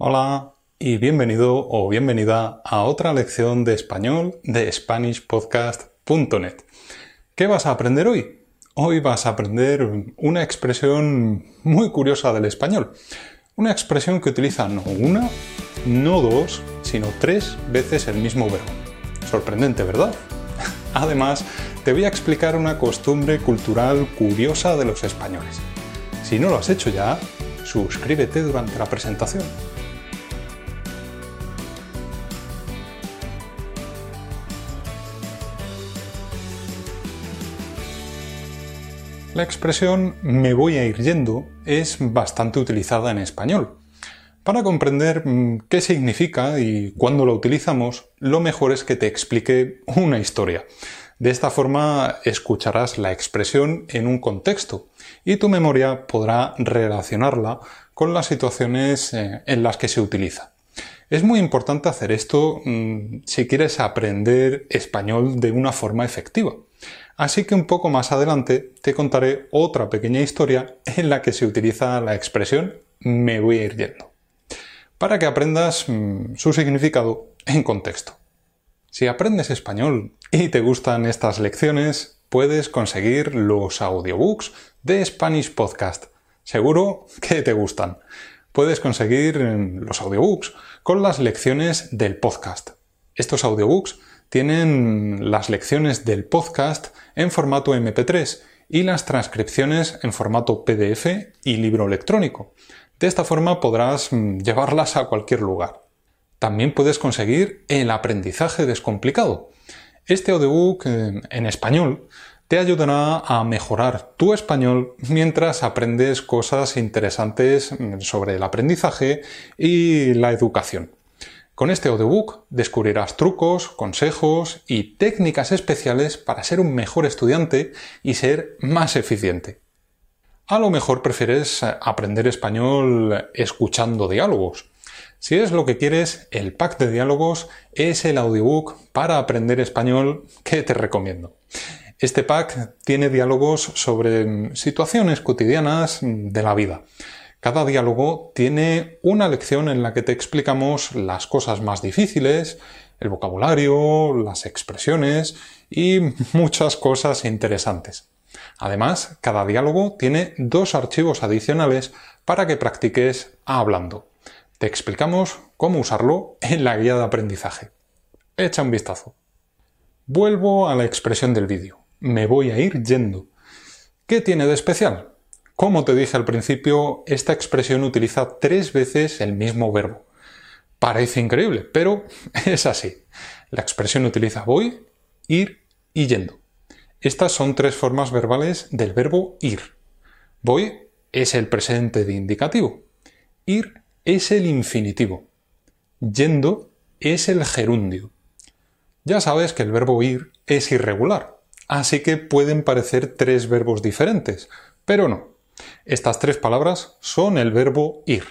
Hola y bienvenido o bienvenida a otra lección de español de SpanishPodcast.net. ¿Qué vas a aprender hoy? Hoy vas a aprender una expresión muy curiosa del español. Una expresión que utiliza no una, no dos, sino tres veces el mismo verbo. Sorprendente, ¿verdad? Además, te voy a explicar una costumbre cultural curiosa de los españoles. Si no lo has hecho ya, suscríbete durante la presentación. La expresión me voy a ir yendo es bastante utilizada en español. Para comprender mm, qué significa y cuándo lo utilizamos, lo mejor es que te explique una historia. De esta forma escucharás la expresión en un contexto y tu memoria podrá relacionarla con las situaciones eh, en las que se utiliza. Es muy importante hacer esto mm, si quieres aprender español de una forma efectiva. Así que un poco más adelante te contaré otra pequeña historia en la que se utiliza la expresión me voy a ir yendo, para que aprendas mm, su significado en contexto. Si aprendes español y te gustan estas lecciones, puedes conseguir los audiobooks de Spanish Podcast. Seguro que te gustan. Puedes conseguir los audiobooks con las lecciones del podcast. Estos audiobooks tienen las lecciones del podcast en formato MP3 y las transcripciones en formato PDF y libro electrónico. De esta forma podrás mm, llevarlas a cualquier lugar. También puedes conseguir el aprendizaje descomplicado. Este audiobook eh, en español te ayudará a mejorar tu español mientras aprendes cosas interesantes sobre el aprendizaje y la educación. Con este audiobook descubrirás trucos, consejos y técnicas especiales para ser un mejor estudiante y ser más eficiente. A lo mejor prefieres aprender español escuchando diálogos. Si es lo que quieres, el pack de diálogos es el audiobook para aprender español que te recomiendo. Este pack tiene diálogos sobre situaciones cotidianas de la vida. Cada diálogo tiene una lección en la que te explicamos las cosas más difíciles, el vocabulario, las expresiones y muchas cosas interesantes. Además, cada diálogo tiene dos archivos adicionales para que practiques hablando. Te explicamos cómo usarlo en la guía de aprendizaje. Echa un vistazo. Vuelvo a la expresión del vídeo. Me voy a ir yendo. ¿Qué tiene de especial? Como te dije al principio, esta expresión utiliza tres veces el mismo verbo. Parece increíble, pero es así. La expresión utiliza voy, ir y yendo. Estas son tres formas verbales del verbo ir. Voy es el presente de indicativo. Ir es el infinitivo. Yendo es el gerundio. Ya sabes que el verbo ir es irregular, así que pueden parecer tres verbos diferentes, pero no. Estas tres palabras son el verbo ir.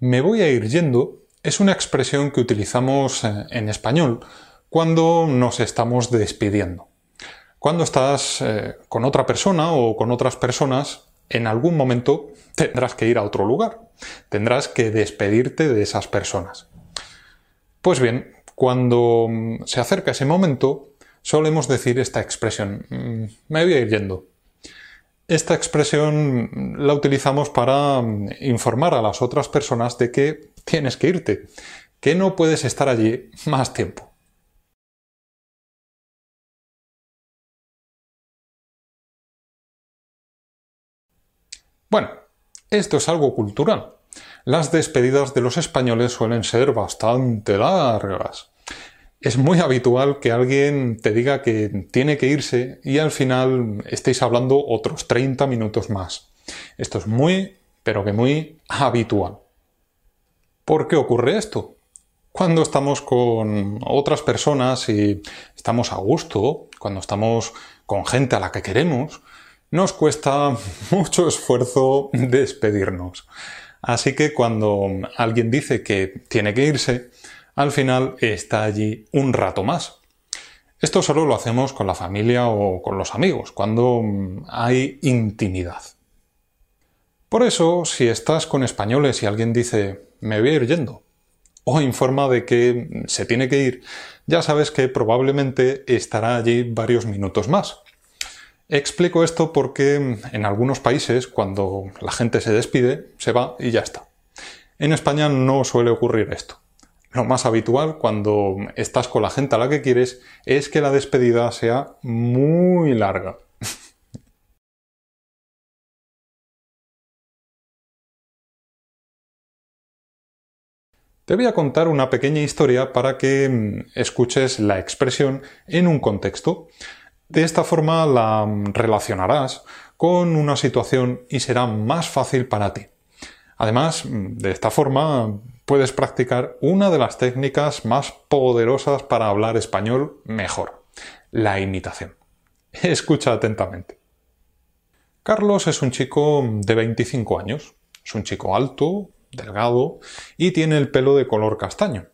Me voy a ir yendo es una expresión que utilizamos eh, en español cuando nos estamos despidiendo. Cuando estás eh, con otra persona o con otras personas, en algún momento tendrás que ir a otro lugar. Tendrás que despedirte de esas personas. Pues bien, cuando mm, se acerca ese momento, solemos decir esta expresión, mm, me voy a ir yendo. Esta expresión mm, la utilizamos para informar a las otras personas de que tienes que irte, que no puedes estar allí más tiempo. Bueno, esto es algo cultural. Las despedidas de los españoles suelen ser bastante largas. Es muy habitual que alguien te diga que tiene que irse y al final estéis hablando otros 30 minutos más. Esto es muy, pero que muy habitual. ¿Por qué ocurre esto? Cuando estamos con otras personas y estamos a gusto, cuando estamos con gente a la que queremos, nos cuesta mucho esfuerzo despedirnos. Así que cuando alguien dice que tiene que irse, al final está allí un rato más. Esto solo lo hacemos con la familia o con los amigos, cuando mm, hay intimidad. Por eso, si estás con españoles y alguien dice me voy a ir yendo, o informa de que se tiene que ir, ya sabes que probablemente estará allí varios minutos más. Explico esto porque en algunos países, cuando la gente se despide, se va y ya está. En España no suele ocurrir esto. Lo más habitual cuando estás con la gente a la que quieres es que la despedida sea muy larga. Te voy a contar una pequeña historia para que mm, escuches la expresión en un contexto. De esta forma la relacionarás con una situación y será más fácil para ti. Además, de esta forma puedes practicar una de las técnicas más poderosas para hablar español mejor, la imitación. Escucha atentamente. Carlos es un chico de 25 años. Es un chico alto, delgado y tiene el pelo de color castaño.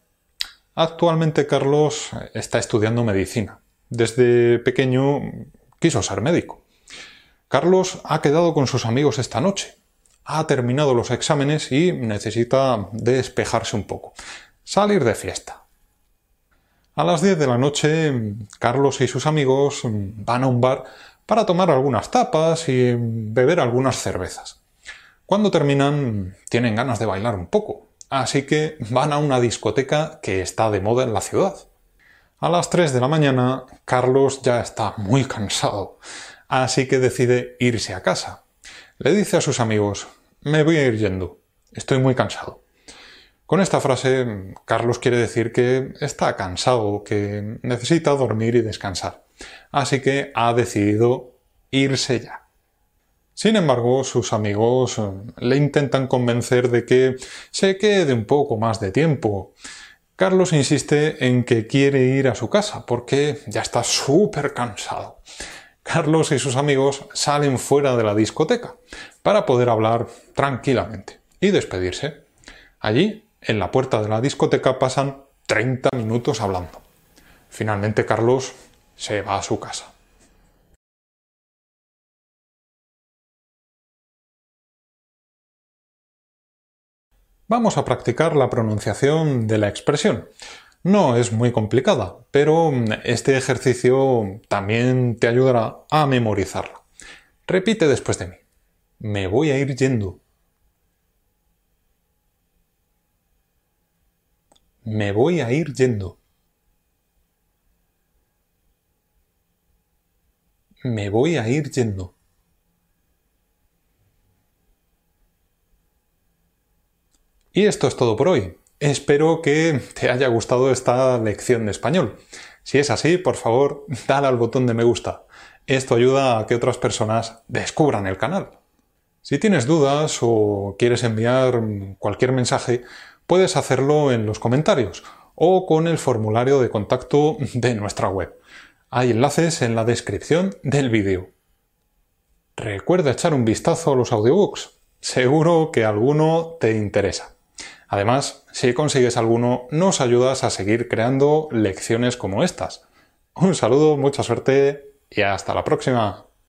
Actualmente Carlos está estudiando medicina. Desde pequeño quiso ser médico. Carlos ha quedado con sus amigos esta noche ha terminado los exámenes y necesita despejarse un poco, salir de fiesta. A las 10 de la noche, Carlos y sus amigos van a un bar para tomar algunas tapas y beber algunas cervezas. Cuando terminan, tienen ganas de bailar un poco, así que van a una discoteca que está de moda en la ciudad. A las 3 de la mañana, Carlos ya está muy cansado, así que decide irse a casa. Le dice a sus amigos, me voy a ir yendo, estoy muy cansado. Con esta frase, Carlos quiere decir que está cansado, que necesita dormir y descansar. Así que ha decidido irse ya. Sin embargo, sus amigos eh, le intentan convencer de que se quede un poco más de tiempo. Carlos insiste en que quiere ir a su casa porque ya está súper cansado. Carlos y sus amigos salen fuera de la discoteca para poder hablar tranquilamente y despedirse. Allí, en la puerta de la discoteca, pasan 30 minutos hablando. Finalmente Carlos se va a su casa. Vamos a practicar la pronunciación de la expresión. No es muy complicada, pero este ejercicio también te ayudará a memorizarla. Repite después de mí. Me voy a ir yendo. Me voy a ir yendo. Me voy a ir yendo. Y esto es todo por hoy. Espero que te haya gustado esta lección de español. Si es así, por favor, dale al botón de me gusta. Esto ayuda a que otras personas descubran el canal. Si tienes dudas o quieres enviar cualquier mensaje, puedes hacerlo en los comentarios o con el formulario de contacto de nuestra web. Hay enlaces en la descripción del vídeo. Recuerda echar un vistazo a los audiobooks. Seguro que alguno te interesa. Además, si consigues alguno, nos ayudas a seguir creando lecciones como estas. Un saludo, mucha suerte y hasta la próxima.